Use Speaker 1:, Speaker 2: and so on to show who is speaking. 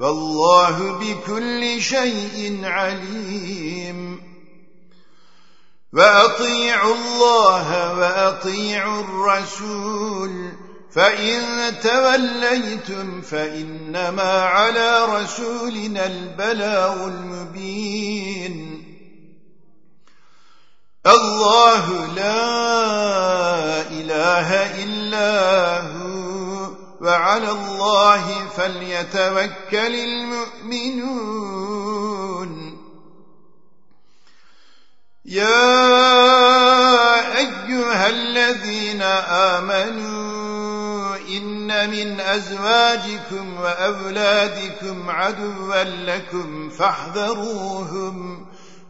Speaker 1: والله بكل شيء عليم. وأطيعوا الله وأطيعوا الرسول فإن توليتم فإنما على رسولنا البلاغ المبين. الله لا إله إلا وعلى الله فليتوكل المؤمنون. يا أيها الذين آمنوا إن من أزواجكم وأولادكم عدوا لكم فاحذروهم.